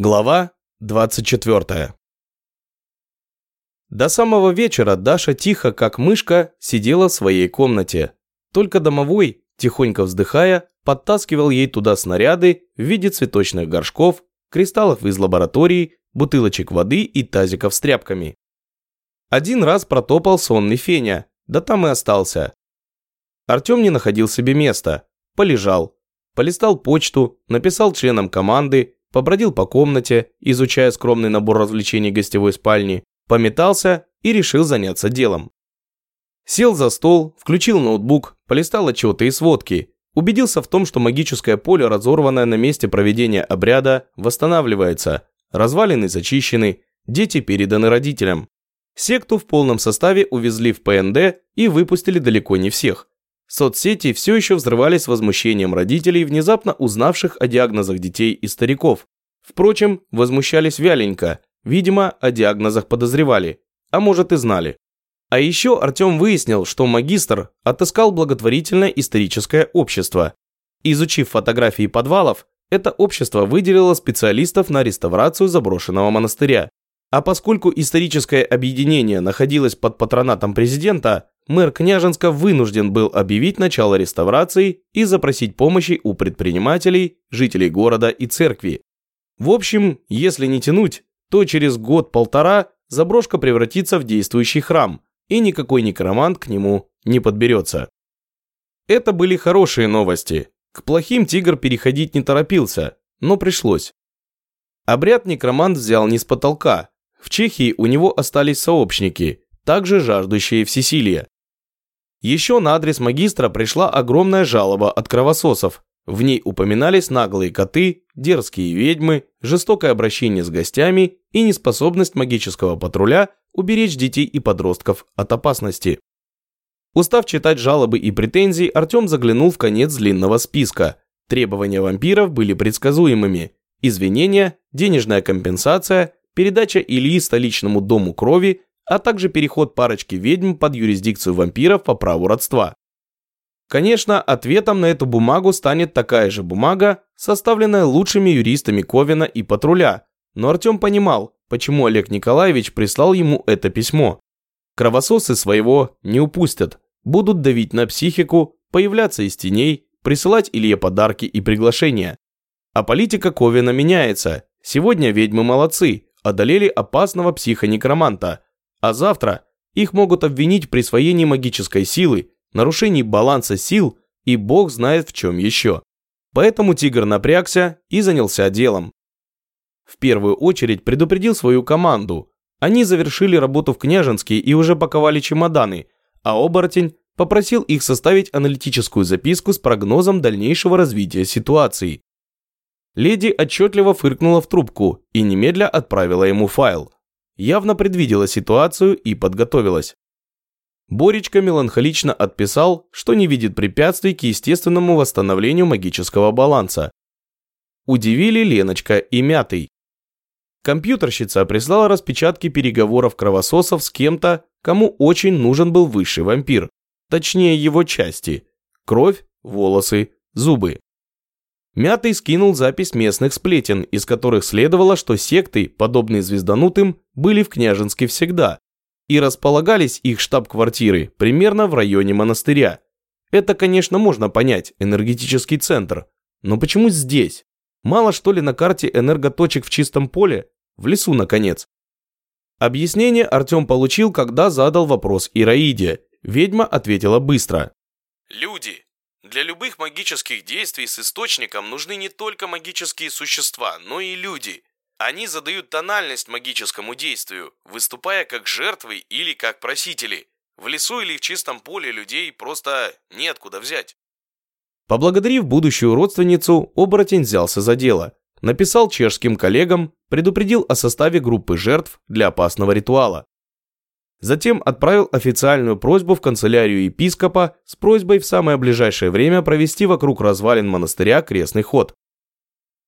Глава 24 До самого вечера Даша тихо, как мышка, сидела в своей комнате. Только домовой, тихонько вздыхая, подтаскивал ей туда снаряды в виде цветочных горшков, кристаллов из лаборатории, бутылочек воды и тазиков с тряпками. Один раз протопал сонный Феня, да там и остался. Артем не находил себе места, полежал, полистал почту, написал членам команды, побродил по комнате, изучая скромный набор развлечений гостевой спальни, пометался и решил заняться делом. Сел за стол, включил ноутбук, полистал отчеты и сводки, убедился в том, что магическое поле, разорванное на месте проведения обряда, восстанавливается, развалины зачищены, дети переданы родителям. Секту в полном составе увезли в ПНД и выпустили далеко не всех. Соцсети все еще взрывались возмущением родителей, внезапно узнавших о диагнозах детей и стариков. Впрочем, возмущались вяленько, видимо, о диагнозах подозревали, а может и знали. А еще Артем выяснил, что магистр отыскал благотворительное историческое общество. Изучив фотографии подвалов, это общество выделило специалистов на реставрацию заброшенного монастыря. А поскольку историческое объединение находилось под патронатом президента, мэр Княженска вынужден был объявить начало реставрации и запросить помощи у предпринимателей, жителей города и церкви. В общем, если не тянуть, то через год-полтора заброшка превратится в действующий храм, и никакой некромант к нему не подберется. Это были хорошие новости. К плохим тигр переходить не торопился, но пришлось. Обряд некромант взял не с потолка. В Чехии у него остались сообщники, также жаждущие всесилия. Еще на адрес магистра пришла огромная жалоба от кровососов. В ней упоминались наглые коты, дерзкие ведьмы, жестокое обращение с гостями и неспособность магического патруля уберечь детей и подростков от опасности. Устав читать жалобы и претензии, Артем заглянул в конец длинного списка. Требования вампиров были предсказуемыми. Извинения, денежная компенсация, передача Ильи столичному дому крови а также переход парочки ведьм под юрисдикцию вампиров по праву родства. Конечно, ответом на эту бумагу станет такая же бумага, составленная лучшими юристами Ковина и патруля, но Артем понимал, почему Олег Николаевич прислал ему это письмо. Кровососы своего не упустят, будут давить на психику, появляться из теней, присылать Илье подарки и приглашения. А политика Ковина меняется. Сегодня ведьмы молодцы, одолели опасного психонекроманта – а завтра их могут обвинить в присвоении магической силы, нарушении баланса сил и бог знает в чем еще. Поэтому тигр напрягся и занялся делом. В первую очередь предупредил свою команду. Они завершили работу в Княжинске и уже паковали чемоданы, а оборотень попросил их составить аналитическую записку с прогнозом дальнейшего развития ситуации. Леди отчетливо фыркнула в трубку и немедля отправила ему файл – явно предвидела ситуацию и подготовилась. Боречка меланхолично отписал, что не видит препятствий к естественному восстановлению магического баланса. Удивили Леночка и Мятый. Компьютерщица прислала распечатки переговоров кровососов с кем-то, кому очень нужен был высший вампир, точнее его части – кровь, волосы, зубы. Мятый скинул запись местных сплетен, из которых следовало, что секты, подобные звезданутым, были в Княжинске всегда, и располагались их штаб-квартиры примерно в районе монастыря. Это, конечно, можно понять, энергетический центр. Но почему здесь? Мало что ли на карте энерготочек в чистом поле? В лесу, наконец. Объяснение Артем получил, когда задал вопрос Ираиде. Ведьма ответила быстро. «Люди. Для любых магических действий с источником нужны не только магические существа, но и люди. Они задают тональность магическому действию, выступая как жертвы или как просители. В лесу или в чистом поле людей просто неоткуда взять. Поблагодарив будущую родственницу, оборотень взялся за дело. Написал чешским коллегам, предупредил о составе группы жертв для опасного ритуала. Затем отправил официальную просьбу в канцелярию епископа с просьбой в самое ближайшее время провести вокруг развалин монастыря крестный ход.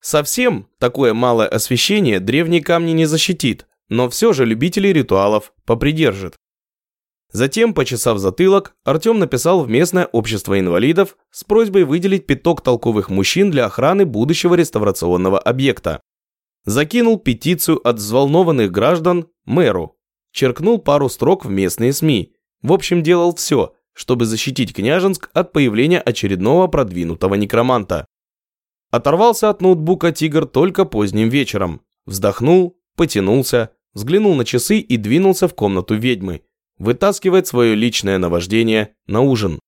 Совсем такое малое освещение древние камни не защитит, но все же любителей ритуалов попридержит. Затем, почесав затылок, Артем написал в местное общество инвалидов с просьбой выделить пяток толковых мужчин для охраны будущего реставрационного объекта. Закинул петицию от взволнованных граждан мэру. Черкнул пару строк в местные СМИ. В общем, делал все, чтобы защитить Княжинск от появления очередного продвинутого некроманта. Оторвался от ноутбука «Тигр» только поздним вечером. Вздохнул, потянулся, взглянул на часы и двинулся в комнату ведьмы. Вытаскивать свое личное наваждение на ужин.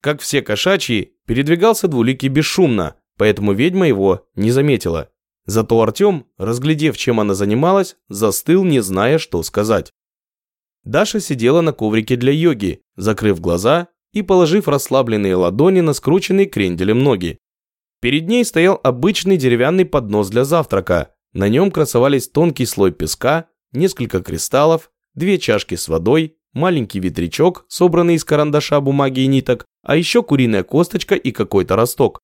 Как все кошачьи, передвигался двуликий бесшумно, поэтому ведьма его не заметила. Зато Артем, разглядев, чем она занималась, застыл, не зная, что сказать. Даша сидела на коврике для йоги, закрыв глаза и положив расслабленные ладони на скрученные кренделем ноги. Перед ней стоял обычный деревянный поднос для завтрака. На нем красовались тонкий слой песка, несколько кристаллов, две чашки с водой, маленький ветрячок, собранный из карандаша, бумаги и ниток, а еще куриная косточка и какой-то росток.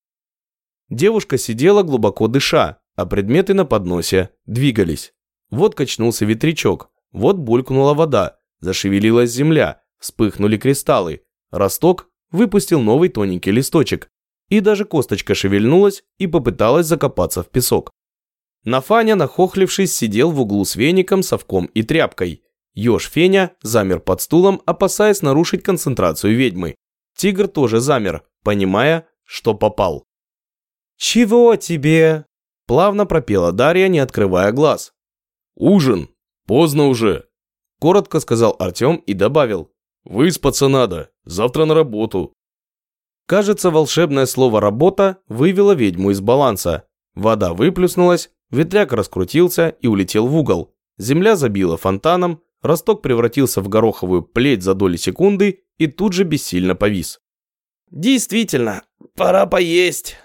Девушка сидела глубоко дыша, а предметы на подносе двигались. Вот качнулся ветрячок, вот булькнула вода, зашевелилась земля, вспыхнули кристаллы. Росток выпустил новый тоненький листочек, и даже косточка шевельнулась и попыталась закопаться в песок. Нафаня, нахохлившись, сидел в углу с веником, совком и тряпкой. Ёж Феня замер под стулом, опасаясь нарушить концентрацию ведьмы. Тигр тоже замер, понимая, что попал. «Чего тебе?» – плавно пропела Дарья, не открывая глаз. «Ужин. Поздно уже», – коротко сказал Артем и добавил. «Выспаться надо. Завтра на работу». Кажется, волшебное слово «работа» вывело ведьму из баланса. Вода выплюснулась, ветряк раскрутился и улетел в угол. Земля забила фонтаном, росток превратился в гороховую плеть за доли секунды и тут же бессильно повис. «Действительно, пора поесть!»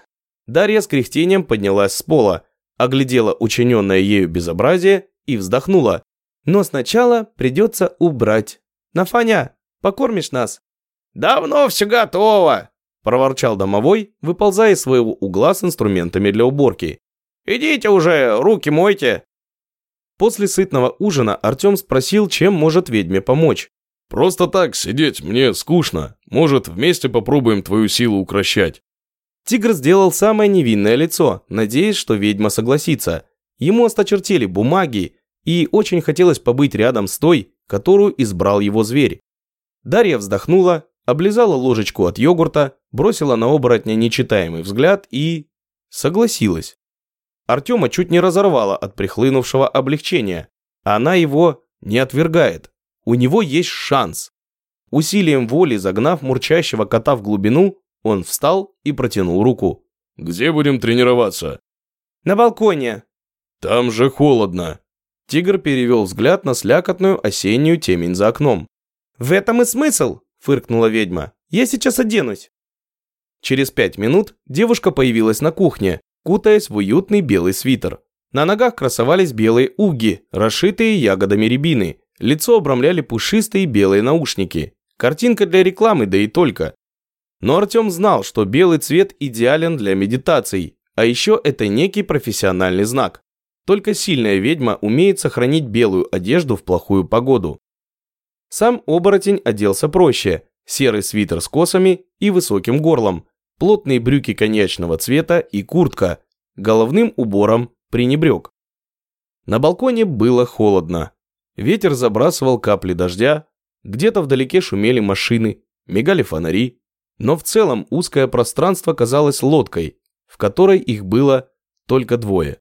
Дарья с кряхтением поднялась с пола, оглядела учиненное ею безобразие и вздохнула. «Но сначала придется убрать. Нафаня, покормишь нас?» «Давно все готово!» – проворчал домовой, выползая из своего угла с инструментами для уборки. «Идите уже, руки мойте!» После сытного ужина Артем спросил, чем может ведьме помочь. «Просто так сидеть мне скучно. Может, вместе попробуем твою силу укращать?» Тигр сделал самое невинное лицо, надеясь, что ведьма согласится. Ему осточертели бумаги, и очень хотелось побыть рядом с той, которую избрал его зверь. Дарья вздохнула, облизала ложечку от йогурта, бросила на оборотня нечитаемый взгляд и... согласилась. Артема чуть не разорвала от прихлынувшего облегчения. Она его не отвергает. У него есть шанс. Усилием воли загнав мурчащего кота в глубину, он встал и протянул руку. «Где будем тренироваться?» «На балконе». «Там же холодно». Тигр перевел взгляд на слякотную осеннюю темень за окном. «В этом и смысл», – фыркнула ведьма. «Я сейчас оденусь». Через пять минут девушка появилась на кухне, кутаясь в уютный белый свитер. На ногах красовались белые уги, расшитые ягодами рябины. Лицо обрамляли пушистые белые наушники. Картинка для рекламы, да и только. Но Артем знал, что белый цвет идеален для медитаций, а еще это некий профессиональный знак. Только сильная ведьма умеет сохранить белую одежду в плохую погоду. Сам оборотень оделся проще. Серый свитер с косами и высоким горлом, плотные брюки коньячного цвета и куртка. Головным убором пренебрег. На балконе было холодно. Ветер забрасывал капли дождя, где-то вдалеке шумели машины, мигали фонари, но в целом узкое пространство казалось лодкой, в которой их было только двое.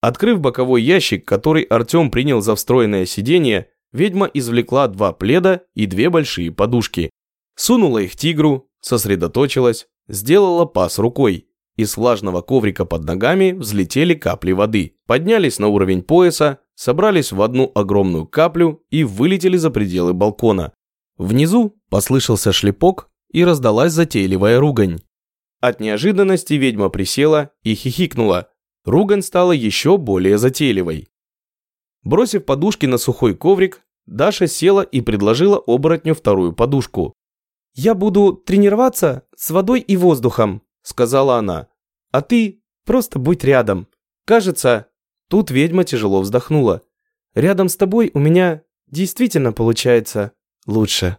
Открыв боковой ящик, который Артем принял за встроенное сиденье, ведьма извлекла два пледа и две большие подушки. Сунула их тигру, сосредоточилась, сделала пас рукой. Из влажного коврика под ногами взлетели капли воды, поднялись на уровень пояса, собрались в одну огромную каплю и вылетели за пределы балкона. Внизу послышался шлепок, и раздалась затейливая ругань. От неожиданности ведьма присела и хихикнула. Ругань стала еще более затейливой. Бросив подушки на сухой коврик, Даша села и предложила оборотню вторую подушку. «Я буду тренироваться с водой и воздухом», – сказала она. «А ты просто будь рядом. Кажется...» Тут ведьма тяжело вздохнула. «Рядом с тобой у меня действительно получается лучше».